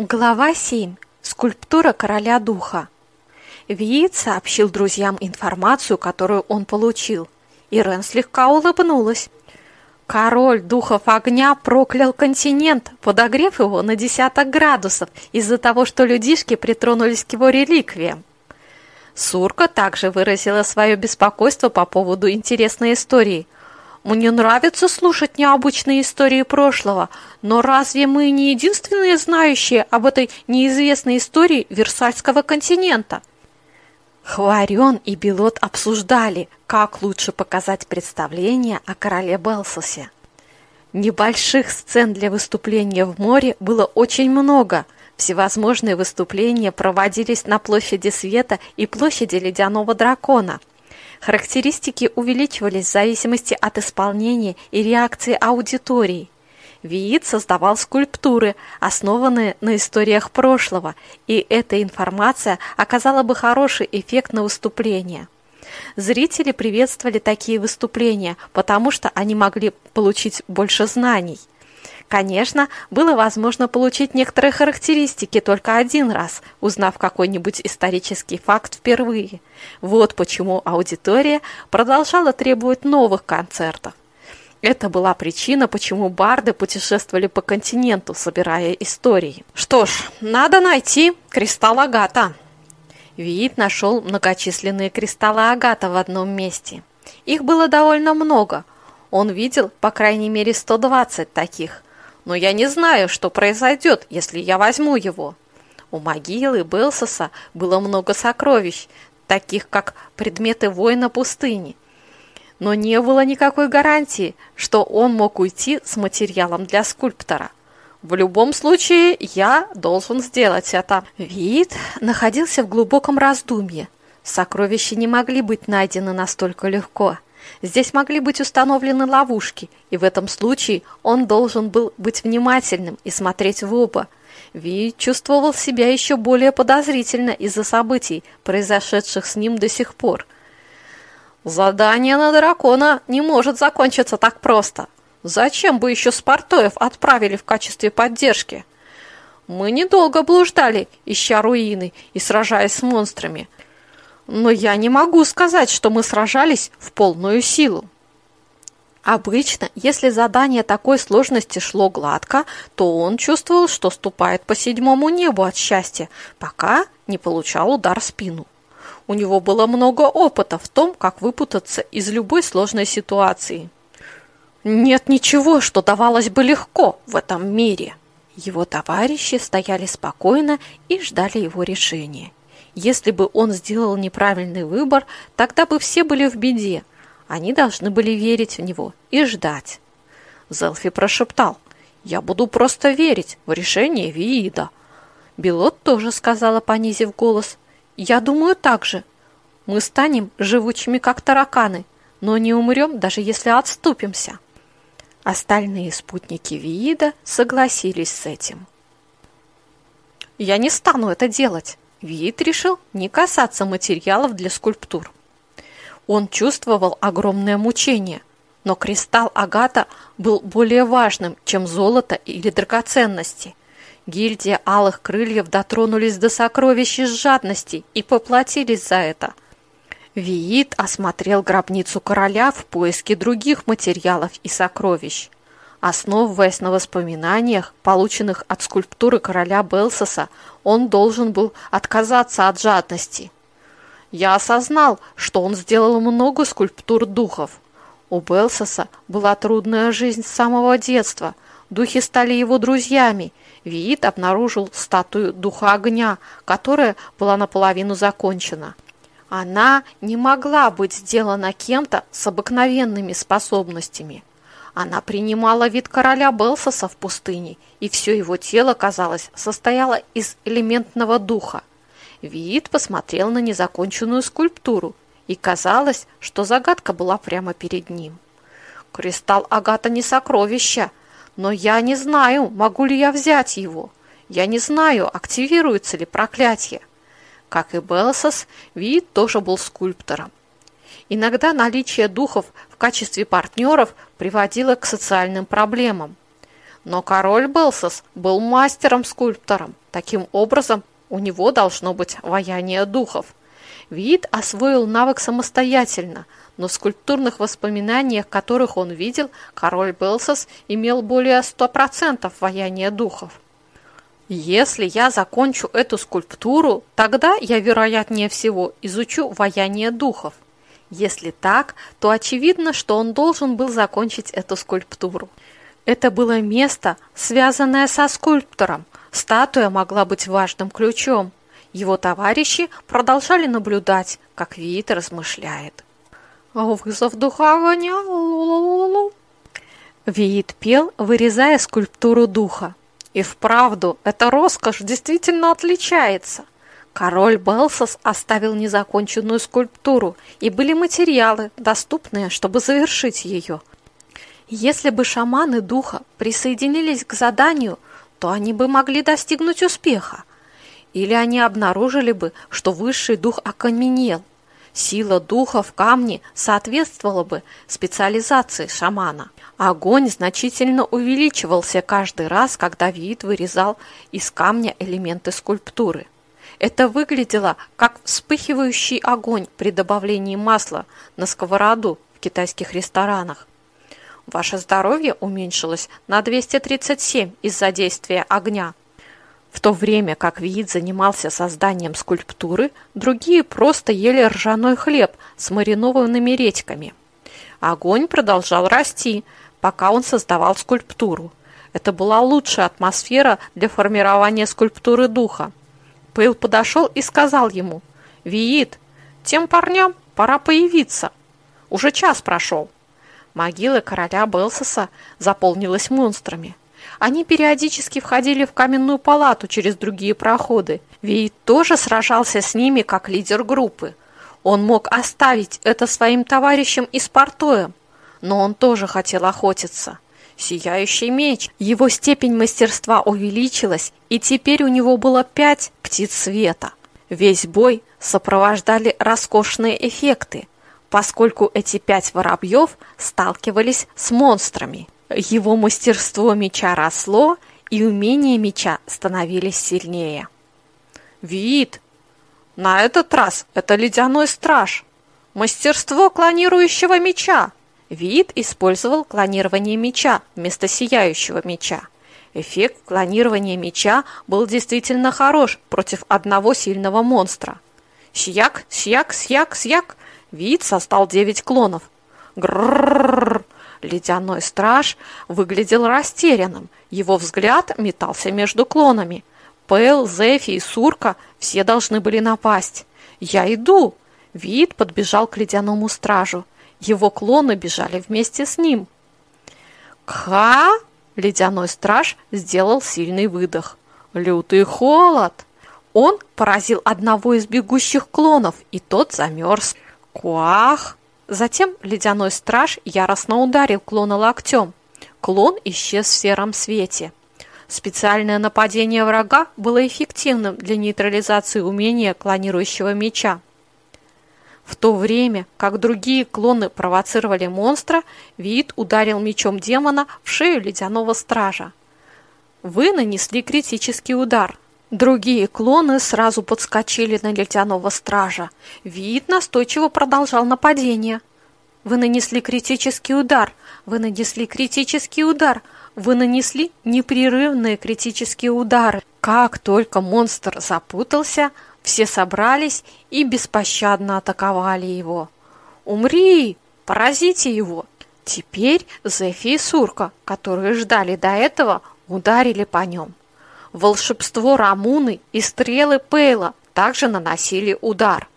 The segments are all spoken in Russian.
Глава 7. Скульптура короля духа. Виит сообщил друзьям информацию, которую он получил. Ирен слегка улыбнулась. Король духов огня проклял континент, подогрев его на десяток градусов из-за того, что людишки притронулись к его реликвиям. Сурка также выразила свое беспокойство по поводу интересной истории – мне нравится слушать необычные истории прошлого, но разве мы не единственные знающие об этой неизвестной истории Версальского континента? Хварен и Белот обсуждали, как лучше показать представление о короле Белсосе. Небольших сцен для выступления в море было очень много. Всевозможные выступления проводились на площади Света и площади Ледяного Дракона – Характеристики увеличивались в зависимости от исполнения и реакции аудитории. Виит создавал скульптуры, основанные на историях прошлого, и эта информация оказала бы хороший эффект на выступление. Зрители приветствовали такие выступления, потому что они могли получить больше знаний – Конечно, было возможно получить некоторые характеристики только один раз, узнав какой-нибудь исторический факт впервые. Вот почему аудитория продолжала требовать новых концертов. Это была причина, почему барды путешествовали по континенту, собирая истории. Что ж, надо найти кристалл Агата. Виит нашел многочисленные кристаллы Агата в одном месте. Их было довольно много. Он видел, по крайней мере, 120 таких но я не знаю, что произойдет, если я возьму его. У могилы Белсоса было много сокровищ, таких как предметы воина пустыни. Но не было никакой гарантии, что он мог уйти с материалом для скульптора. В любом случае, я должен сделать это. Вид находился в глубоком раздумье. Сокровища не могли быть найдены настолько легко. Здесь могли быть установлены ловушки, и в этом случае он должен был быть внимательным и смотреть в оба. Ви чувствовал себя еще более подозрительно из-за событий, произошедших с ним до сих пор. Задание на дракона не может закончиться так просто. Зачем бы еще Спартоев отправили в качестве поддержки? Мы недолго блуждали, ища руины и сражаясь с монстрами – но я не могу сказать, что мы сражались в полную силу. Обычно, если задание такой сложности шло гладко, то он чувствовал, что ступает по седьмому небу от счастья, пока не получал удар в спину. У него было много опыта в том, как выпутаться из любой сложной ситуации. Нет ничего, что давалось бы легко в этом мире. Его товарищи стояли спокойно и ждали его решения. Если бы он сделал неправильный выбор, тогда бы все были в беде. Они должны были верить в него и ждать. Зелфи прошептал, «Я буду просто верить в решение Виида». Белот тоже сказала, понизив голос, «Я думаю так же. Мы станем живучими, как тараканы, но не умрем, даже если отступимся». Остальные спутники Виида согласились с этим. «Я не стану это делать», Вид решил не касаться материалов для скульптур. Он чувствовал огромное мучение, но кристалл агата был более важным, чем золото или драгоценности. Гильдия алых крыльев дотронулись до сокровищ из жадности и поплатились за это. Виит осмотрел гробницу короля в поиске других материалов и сокровищ. Основываясь на воспоминаниях, полученных от скульптуры короля Белсоса, он должен был отказаться от жадности. Я осознал, что он сделал много скульптур духов. У Белсоса была трудная жизнь с самого детства. Духи стали его друзьями. Виит обнаружил статую духа огня, которая была наполовину закончена. Она не могла быть сделана кем-то с обыкновенными способностями. Она принимала вид короля Белсоса в пустыне, и все его тело, казалось, состояло из элементного духа. Вид посмотрел на незаконченную скульптуру, и казалось, что загадка была прямо перед ним. Кристалл Агата не сокровище, но я не знаю, могу ли я взять его. Я не знаю, активируется ли проклятие. Как и Белсос, Вид тоже был скульптором. Иногда наличие духов качестве партнеров приводило к социальным проблемам. Но король Белсос был мастером-скульптором. Таким образом, у него должно быть ваяние духов. Вид освоил навык самостоятельно, но в скульптурных воспоминаниях, которых он видел, король Белсос имел более 100% ваяния духов. Если я закончу эту скульптуру, тогда я, вероятнее всего, изучу ваяние духов. Если так, то очевидно, что он должен был закончить эту скульптуру. Это было место, связанное со скульптором. Статуя могла быть важным ключом. Его товарищи продолжали наблюдать, как Вит размышляет. «Вызов духа огня! Лу Виит пел, вырезая скульптуру духа. И вправду, эта роскошь действительно отличается. Король Белсос оставил незаконченную скульптуру, и были материалы, доступные, чтобы завершить ее. Если бы шаманы духа присоединились к заданию, то они бы могли достигнуть успеха. Или они обнаружили бы, что высший дух окаменел. Сила духа в камне соответствовала бы специализации шамана. Огонь значительно увеличивался каждый раз, когда вид вырезал из камня элементы скульптуры. Это выглядело как вспыхивающий огонь при добавлении масла на сковороду в китайских ресторанах. Ваше здоровье уменьшилось на 237 из-за действия огня. В то время как Виит занимался созданием скульптуры, другие просто ели ржаной хлеб с маринованными редьками. Огонь продолжал расти – пока он создавал скульптуру. Это была лучшая атмосфера для формирования скульптуры духа. Пейл подошел и сказал ему, «Виит, тем парням пора появиться. Уже час прошел». Могила короля Белсоса заполнилась монстрами. Они периодически входили в каменную палату через другие проходы. Виит тоже сражался с ними как лидер группы. Он мог оставить это своим товарищам из Портоем, но он тоже хотел охотиться. Сияющий меч. Его степень мастерства увеличилась, и теперь у него было пять птиц света. Весь бой сопровождали роскошные эффекты, поскольку эти пять воробьев сталкивались с монстрами. Его мастерство меча росло, и умения меча становились сильнее. «Вид! На этот раз это ледяной страж! Мастерство клонирующего меча!» Вид использовал клонирование меча вместо сияющего меча. Эффект клонирования меча был действительно хорош против одного сильного монстра. Сяк, сяк, сяк, сяк. Вид создал девять клонов. Грррррр. Ледяной страж выглядел растерянным. Его взгляд метался между клонами. Пэл, Зефи и Сурка все должны были напасть. «Я иду!» Вид подбежал к ледяному стражу. Его клоны бежали вместе с ним. «Ка!» — ледяной страж сделал сильный выдох. «Лютый холод!» Он поразил одного из бегущих клонов, и тот замерз. «Куах!» Затем ледяной страж яростно ударил клона локтем. Клон исчез в сером свете. Специальное нападение врага было эффективным для нейтрализации умения клонирующего меча. В то время, как другие клоны провоцировали монстра, Вид ударил мечом демона в шею ледяного стража. Вы нанесли критический удар. Другие клоны сразу подскочили на ледяного стража. Вид настойчиво продолжал нападение. Вы нанесли критический удар. Вы нанесли критический удар. Вы нанесли непрерывные критические удары. Как только монстр запутался, все собрались и беспощадно атаковали его. «Умри! Поразите его!» Теперь Зефи и Сурка, которые ждали до этого, ударили по нем. Волшебство Рамуны и стрелы Пейла также наносили удар.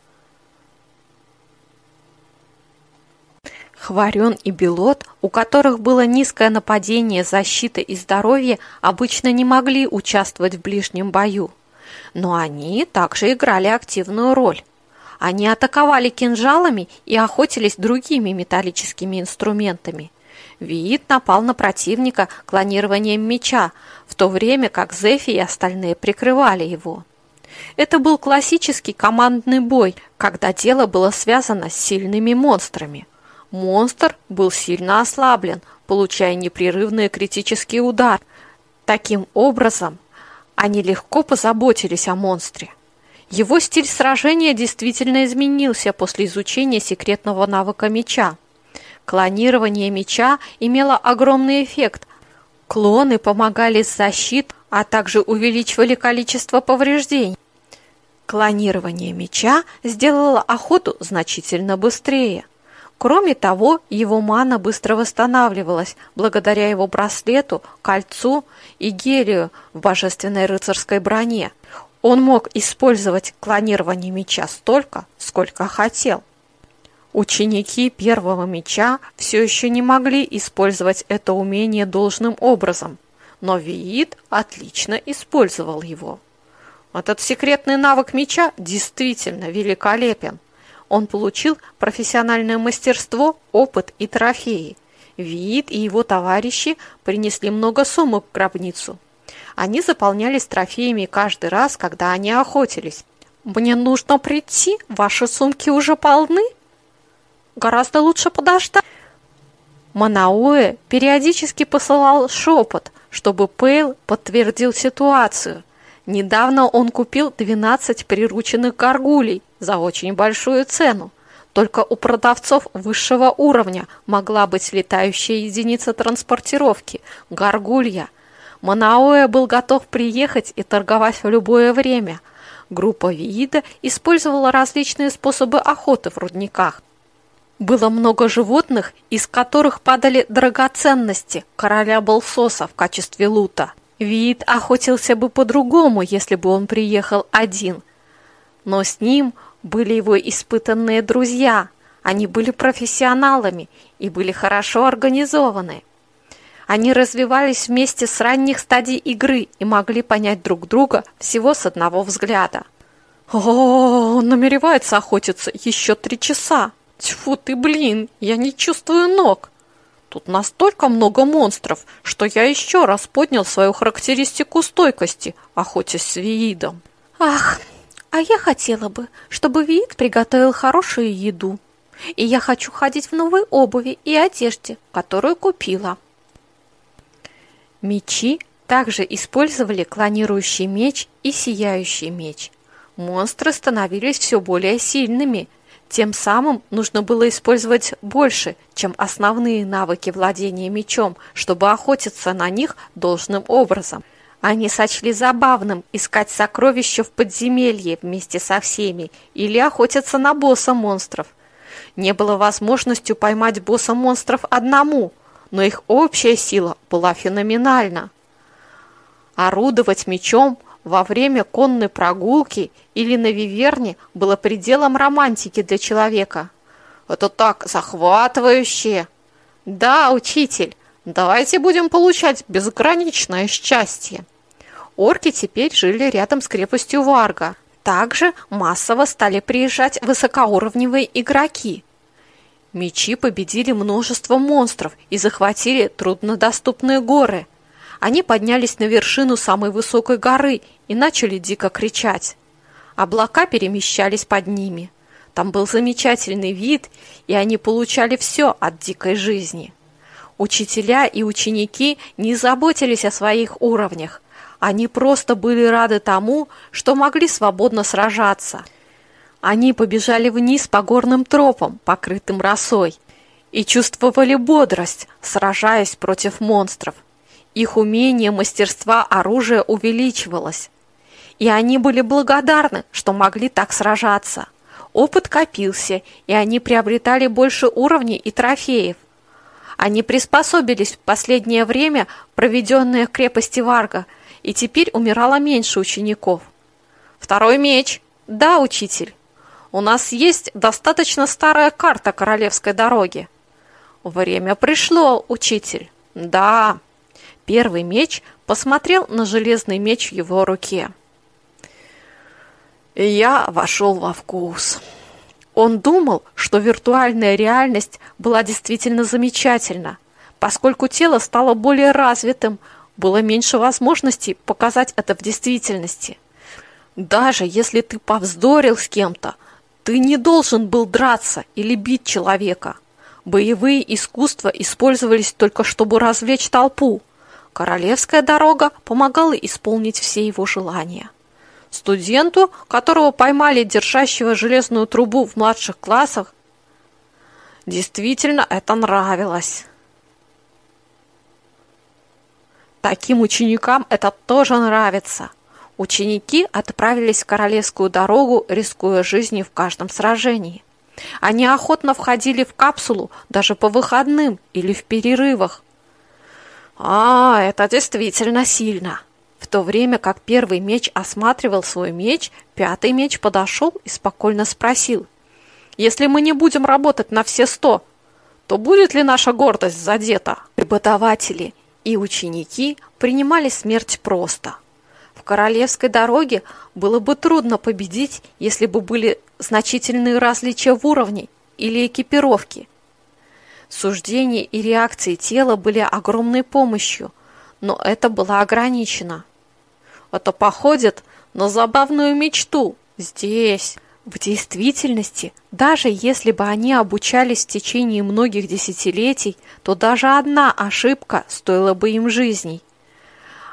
Хварен и Белот, у которых было низкое нападение, защита и здоровье, обычно не могли участвовать в ближнем бою но они также играли активную роль. Они атаковали кинжалами и охотились другими металлическими инструментами. Виит напал на противника клонированием меча, в то время как Зефи и остальные прикрывали его. Это был классический командный бой, когда дело было связано с сильными монстрами. Монстр был сильно ослаблен, получая непрерывный критический удар – Таким образом, они легко позаботились о монстре. Его стиль сражения действительно изменился после изучения секретного навыка меча. Клонирование меча имело огромный эффект. Клоны помогали с защитой, а также увеличивали количество повреждений. Клонирование меча сделало охоту значительно быстрее. Кроме того, его мана быстро восстанавливалась благодаря его браслету, кольцу и гелию в божественной рыцарской броне. Он мог использовать клонирование меча столько, сколько хотел. Ученики первого меча все еще не могли использовать это умение должным образом, но Виит отлично использовал его. Этот секретный навык меча действительно великолепен. Он получил профессиональное мастерство, опыт и трофеи. Виит и его товарищи принесли много сумок в гробницу. Они заполнялись трофеями каждый раз, когда они охотились. «Мне нужно прийти? Ваши сумки уже полны?» «Гораздо лучше подождать». Манауэ периодически посылал шепот, чтобы Пейл подтвердил ситуацию – Недавно он купил 12 прирученных горгулей за очень большую цену. Только у продавцов высшего уровня могла быть летающая единица транспортировки – горгулья. Манаоэ был готов приехать и торговать в любое время. Группа Виида использовала различные способы охоты в рудниках. Было много животных, из которых падали драгоценности короля Болсоса в качестве лута – Вид охотился бы по-другому, если бы он приехал один. Но с ним были его испытанные друзья. Они были профессионалами и были хорошо организованы. Они развивались вместе с ранних стадий игры и могли понять друг друга всего с одного взгляда. «О, он намеревается охотиться еще три часа! Тьфу ты, блин, я не чувствую ног!» Тут настолько много монстров, что я еще раз поднял свою характеристику стойкости, охотясь с Виидом. Ах, а я хотела бы, чтобы Виид приготовил хорошую еду. И я хочу ходить в новой обуви и одежде, которую купила. Мечи также использовали клонирующий меч и сияющий меч. Монстры становились все более сильными – тем самым нужно было использовать больше, чем основные навыки владения мечом, чтобы охотиться на них должным образом. Они сочли забавным искать сокровища в подземелье вместе со всеми или охотиться на босса монстров. Не было возможностью поймать босса монстров одному, но их общая сила была феноменальна. Орудовать мечом – во время конной прогулки или на виверне было пределом романтики для человека. Это так захватывающе! Да, учитель, давайте будем получать безграничное счастье. Орки теперь жили рядом с крепостью Варга. Также массово стали приезжать высокоуровневые игроки. Мечи победили множество монстров и захватили труднодоступные горы – они поднялись на вершину самой высокой горы и начали дико кричать. Облака перемещались под ними. Там был замечательный вид, и они получали все от дикой жизни. Учителя и ученики не заботились о своих уровнях. Они просто были рады тому, что могли свободно сражаться. Они побежали вниз по горным тропам, покрытым росой, и чувствовали бодрость, сражаясь против монстров – их умение мастерства оружия увеличивалось, и они были благодарны, что могли так сражаться. Опыт копился, и они приобретали больше уровней и трофеев. Они приспособились в последнее время, проведенное в крепости Варга, и теперь умирало меньше учеников. Второй меч. Да, учитель. У нас есть достаточно старая карта королевской дороги. Время пришло, учитель. Да. Первый меч посмотрел на железный меч в его руке. Я вошел во вкус. Он думал, что виртуальная реальность была действительно замечательна, поскольку тело стало более развитым, было меньше возможностей показать это в действительности. Даже если ты повздорил с кем-то, ты не должен был драться или бить человека. Боевые искусства использовались только чтобы развлечь толпу. Королевская дорога помогала исполнить все его желания. Студенту, которого поймали держащего железную трубу в младших классах, действительно это нравилось. Таким ученикам это тоже нравится. Ученики отправились в королевскую дорогу, рискуя жизнью в каждом сражении. Они охотно входили в капсулу даже по выходным или в перерывах. А, это действительно сильно. В то время как первый меч осматривал свой меч, пятый меч подошел и спокойно спросил. «Если мы не будем работать на все сто, то будет ли наша гордость задета?» Преподаватели и ученики принимали смерть просто. В королевской дороге было бы трудно победить, если бы были значительные различия в уровне или экипировке. Суждения и реакции тела были огромной помощью, но это было ограничено. Это походит на забавную мечту здесь. В действительности, даже если бы они обучались в течение многих десятилетий, то даже одна ошибка стоила бы им жизней.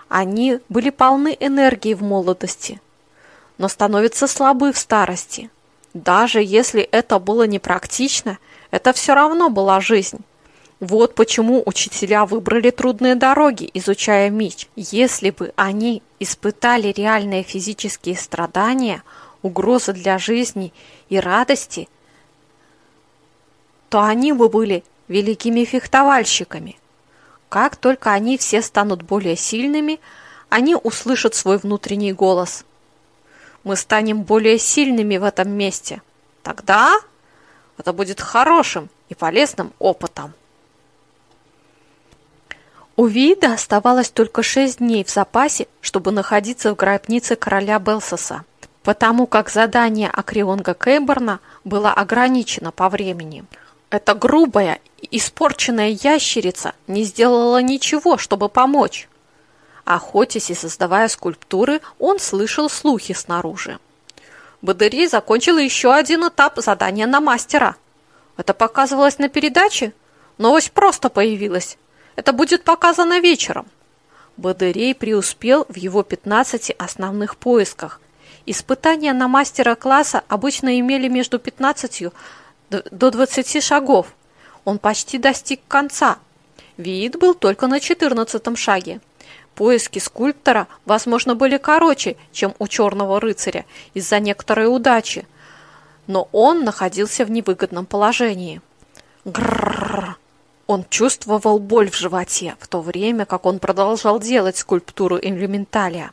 Они были полны энергии в молодости, но становятся слабы в старости. Даже если это было непрактично, это все равно была жизнь. Вот почему учителя выбрали трудные дороги, изучая меч. Если бы они испытали реальные физические страдания, угрозы для жизни и радости, то они бы были великими фехтовальщиками. Как только они все станут более сильными, они услышат свой внутренний голос. Мы станем более сильными в этом месте. Тогда это будет хорошим и полезным опытом. У Вида оставалось только шесть дней в запасе, чтобы находиться в гробнице короля Белсоса, потому как задание Акрионга Кейборна было ограничено по времени. Эта грубая испорченная ящерица не сделала ничего, чтобы помочь. Охотясь и создавая скульптуры, он слышал слухи снаружи. Бадырей закончил еще один этап задания на мастера. Это показывалось на передаче? Новость просто появилась. Это будет показано вечером. Бадырей преуспел в его 15 основных поисках. Испытания на мастера класса обычно имели между 15 до 20 шагов. Он почти достиг конца. Вид был только на 14 шаге. Поиски скульптора, возможно, были короче, чем у черного рыцаря из-за некоторой удачи, но он находился в невыгодном положении. Грррр! Он чувствовал боль в животе, в то время как он продолжал делать скульптуру элементалия.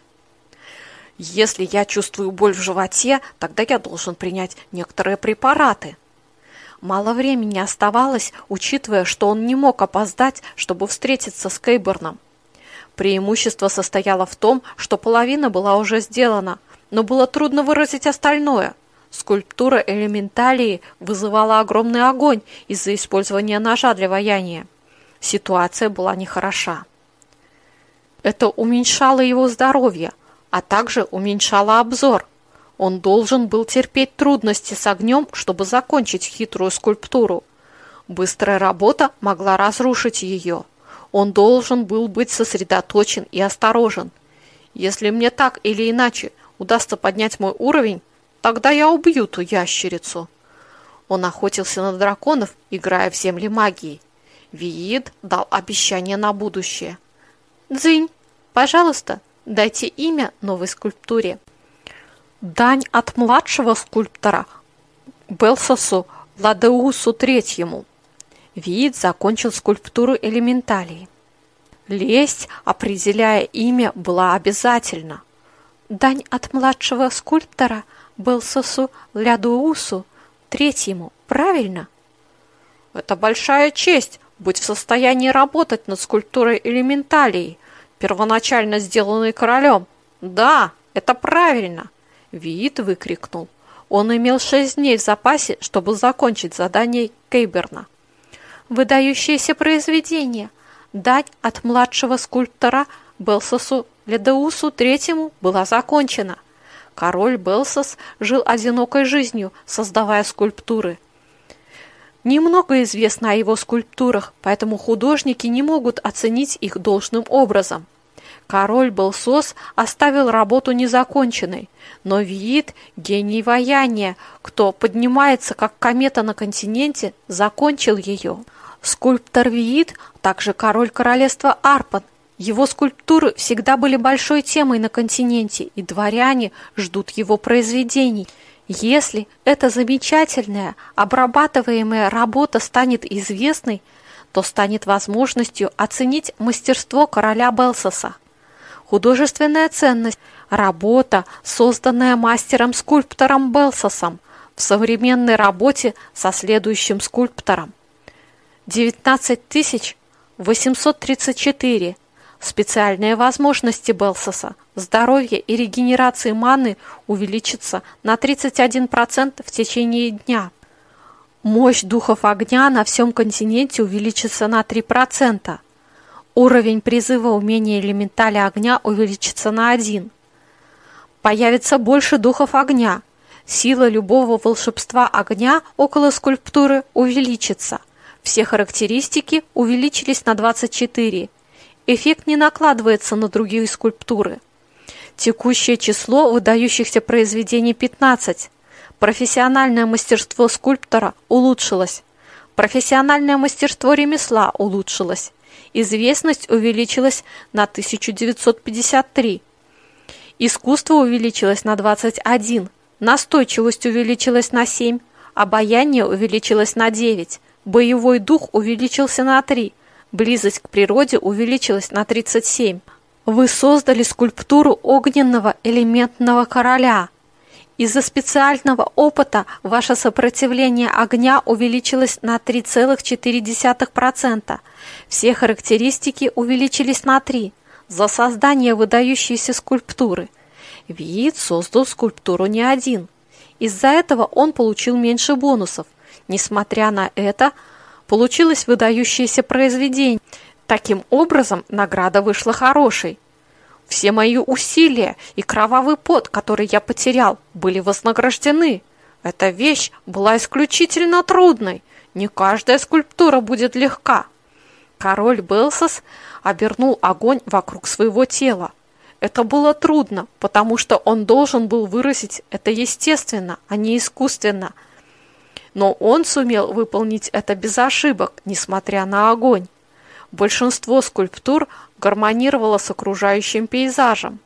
Если я чувствую боль в животе, тогда я должен принять некоторые препараты. Мало времени оставалось, учитывая, что он не мог опоздать, чтобы встретиться с Кейберном. Преимущество состояло в том, что половина была уже сделана, но было трудно выразить остальное – Скульптура элементалии вызывала огромный огонь из-за использования ножа для ваяния. Ситуация была нехороша. Это уменьшало его здоровье, а также уменьшало обзор. Он должен был терпеть трудности с огнем, чтобы закончить хитрую скульптуру. Быстрая работа могла разрушить ее. Он должен был быть сосредоточен и осторожен. Если мне так или иначе удастся поднять мой уровень, Тогда я убью ту ящерицу. Он охотился на драконов, играя в земли магии. Виид дал обещание на будущее. Дзынь, пожалуйста, дайте имя новой скульптуре. Дань от младшего скульптора Белсосу Ладеусу Третьему. Виид закончил скульптуру элементалей. Лесть, определяя имя, была обязательна. Дань от младшего скульптора – Белсосу Лядуусу, третьему, правильно? Это большая честь быть в состоянии работать над скульптурой элементалии, первоначально сделанной королем. Да, это правильно, Виит выкрикнул. Он имел шесть дней в запасе, чтобы закончить задание Кейберна. Выдающееся произведение. Дать от младшего скульптора Белсосу Ледеусу третьему была закончена. Король Белсос жил одинокой жизнью, создавая скульптуры. Немного известно о его скульптурах, поэтому художники не могут оценить их должным образом. Король Белсос оставил работу незаконченной, но Виит – гений ваяния, кто поднимается как комета на континенте, закончил ее. Скульптор Виит, также король королевства Арпан, его скульптуры всегда были большой темой на континенте, и дворяне ждут его произведений. Если эта замечательная, обрабатываемая работа станет известной, то станет возможностью оценить мастерство короля Белсоса. Художественная ценность – работа, созданная мастером-скульптором Белсосом в современной работе со следующим скульптором. 19 834 Специальные возможности Белсоса, здоровье и регенерации маны увеличатся на 31% в течение дня. Мощь духов огня на всем континенте увеличится на 3%. Уровень призыва умения элементаля огня увеличится на 1. Появится больше духов огня. Сила любого волшебства огня около скульптуры увеличится. Все характеристики увеличились на 24. Эффект не накладывается на другие скульптуры. Текущее число выдающихся произведений 15. Профессиональное мастерство скульптора улучшилось. Профессиональное мастерство ремесла улучшилось. Известность увеличилась на 1953. Искусство увеличилось на 21. Настойчивость увеличилась на 7. Обаяние увеличилось на 9. Боевой дух увеличился на 3. Близость к природе увеличилась на 37. Вы создали скульптуру огненного элементного короля. Из-за специального опыта ваше сопротивление огня увеличилось на 3,4%. Все характеристики увеличились на 3 за создание выдающейся скульптуры. Виит создал скульптуру не один. Из-за этого он получил меньше бонусов. Несмотря на это, Получилось выдающееся произведение. Таким образом, награда вышла хорошей. Все мои усилия и кровавый пот, который я потерял, были вознаграждены. Эта вещь была исключительно трудной. Не каждая скульптура будет легка. Король Белсос обернул огонь вокруг своего тела. Это было трудно, потому что он должен был выразить это естественно, а не искусственно – но он сумел выполнить это без ошибок, несмотря на огонь. Большинство скульптур гармонировало с окружающим пейзажем.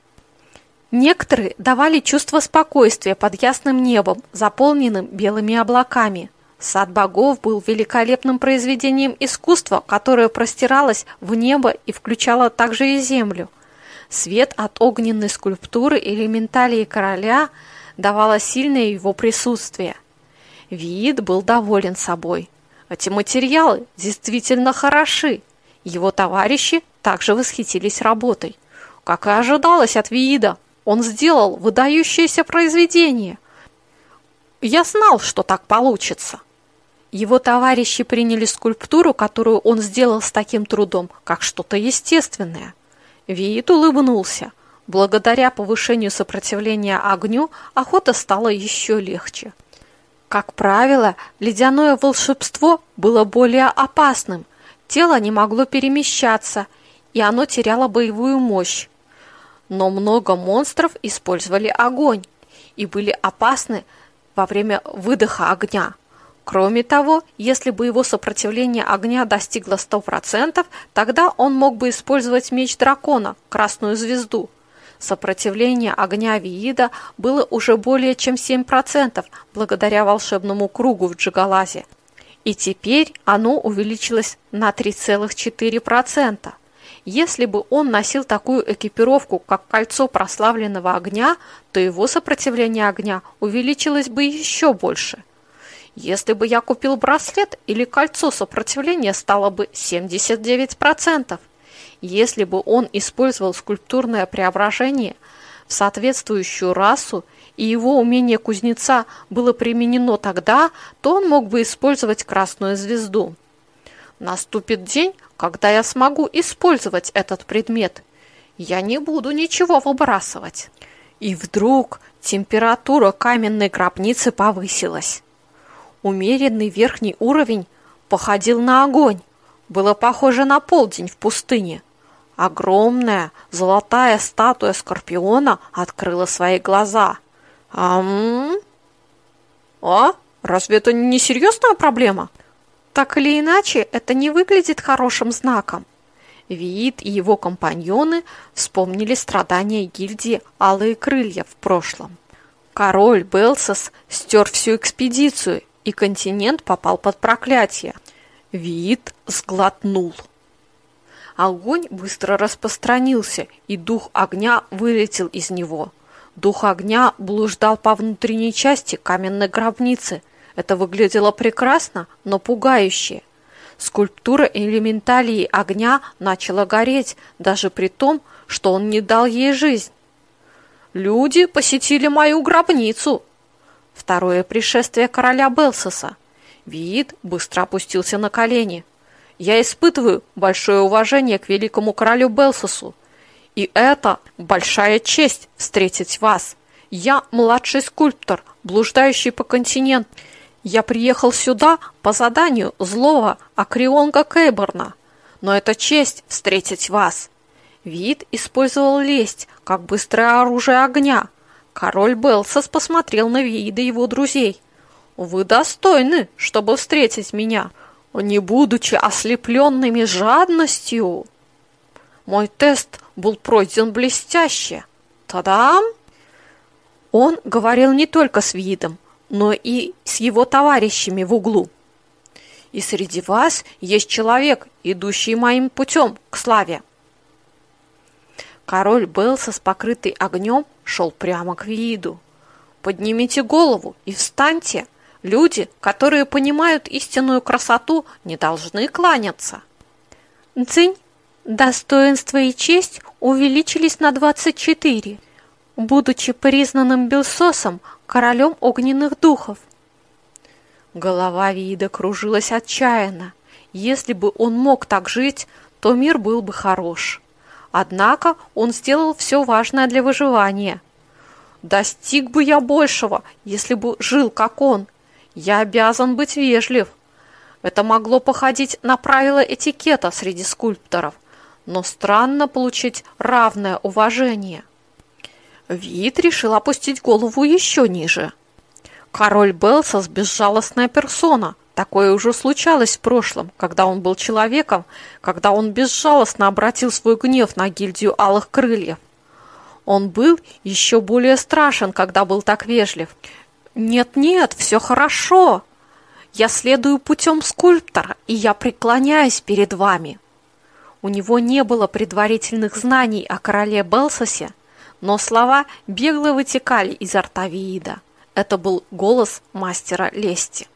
Некоторые давали чувство спокойствия под ясным небом, заполненным белыми облаками. Сад богов был великолепным произведением искусства, которое простиралось в небо и включало также и землю. Свет от огненной скульптуры элементалии короля давало сильное его присутствие – Виит был доволен собой. Эти материалы действительно хороши. Его товарищи также восхитились работой. Как и ожидалось от Виида, он сделал выдающееся произведение. Я знал, что так получится. Его товарищи приняли скульптуру, которую он сделал с таким трудом, как что-то естественное. Виит улыбнулся. Благодаря повышению сопротивления огню охота стала еще легче. Как правило, ледяное волшебство было более опасным. Тело не могло перемещаться, и оно теряло боевую мощь. Но много монстров использовали огонь и были опасны во время выдоха огня. Кроме того, если бы его сопротивление огня достигло 100%, тогда он мог бы использовать меч дракона, красную звезду, Сопротивление огня Виида было уже более чем 7% благодаря волшебному кругу в Джигалазе. И теперь оно увеличилось на 3,4%. Если бы он носил такую экипировку, как кольцо прославленного огня, то его сопротивление огня увеличилось бы еще больше. Если бы я купил браслет или кольцо, сопротивление стало бы 79%. Если бы он использовал скульптурное преображение в соответствующую расу, и его умение кузнеца было применено тогда, то он мог бы использовать красную звезду. Наступит день, когда я смогу использовать этот предмет. Я не буду ничего выбрасывать. И вдруг температура каменной гробницы повысилась. Умеренный верхний уровень походил на огонь. Было похоже на полдень в пустыне. Огромная золотая статуя скорпиона открыла свои глаза. Ам? А? Разве это не серьезная проблема? Так или иначе, это не выглядит хорошим знаком. Виит и его компаньоны вспомнили страдания гильдии Алые Крылья в прошлом. Король Белсос стер всю экспедицию, и континент попал под проклятие. Виит сглотнул. Огонь быстро распространился, и дух огня вылетел из него. Дух огня блуждал по внутренней части каменной гробницы. Это выглядело прекрасно, но пугающе. Скульптура элементалии огня начала гореть, даже при том, что он не дал ей жизнь. «Люди посетили мою гробницу!» Второе пришествие короля Белсоса. Виит быстро опустился на колени. «Я испытываю большое уважение к великому королю Белсосу, и это большая честь встретить вас. Я младший скульптор, блуждающий по континенту. Я приехал сюда по заданию злого Акрионга Кейборна, но это честь встретить вас. Вид использовал лесть, как быстрое оружие огня. Король Белсос посмотрел на виды его друзей. Вы достойны, чтобы встретить меня, не будучи ослепленными жадностью. Мой тест был пройден блестяще. Та-дам! Он говорил не только с видом, но и с его товарищами в углу. И среди вас есть человек, идущий моим путем к славе. Король Белса с покрытой огнем шел прямо к виду. Поднимите голову и встаньте. Люди, которые понимают истинную красоту, не должны кланяться. Цинь, достоинство и честь увеличились на 24, будучи признанным Белсосом королем огненных духов. Голова Вида кружилась отчаянно. Если бы он мог так жить, то мир был бы хорош. Однако он сделал все важное для выживания. Достиг бы я большего, если бы жил как он. Я обязан быть вежлив. Это могло походить на правила этикета среди скульпторов, но странно получить равное уважение. Вид решил опустить голову еще ниже. Король Белсас – безжалостная персона. Такое уже случалось в прошлом, когда он был человеком, когда он безжалостно обратил свой гнев на гильдию Алых Крыльев. Он был еще более страшен, когда был так вежлив. «Нет-нет, все хорошо. Я следую путем скульптора, и я преклоняюсь перед вами». У него не было предварительных знаний о короле Белсосе, но слова бегло вытекали изо рта Виида. Это был голос мастера лести.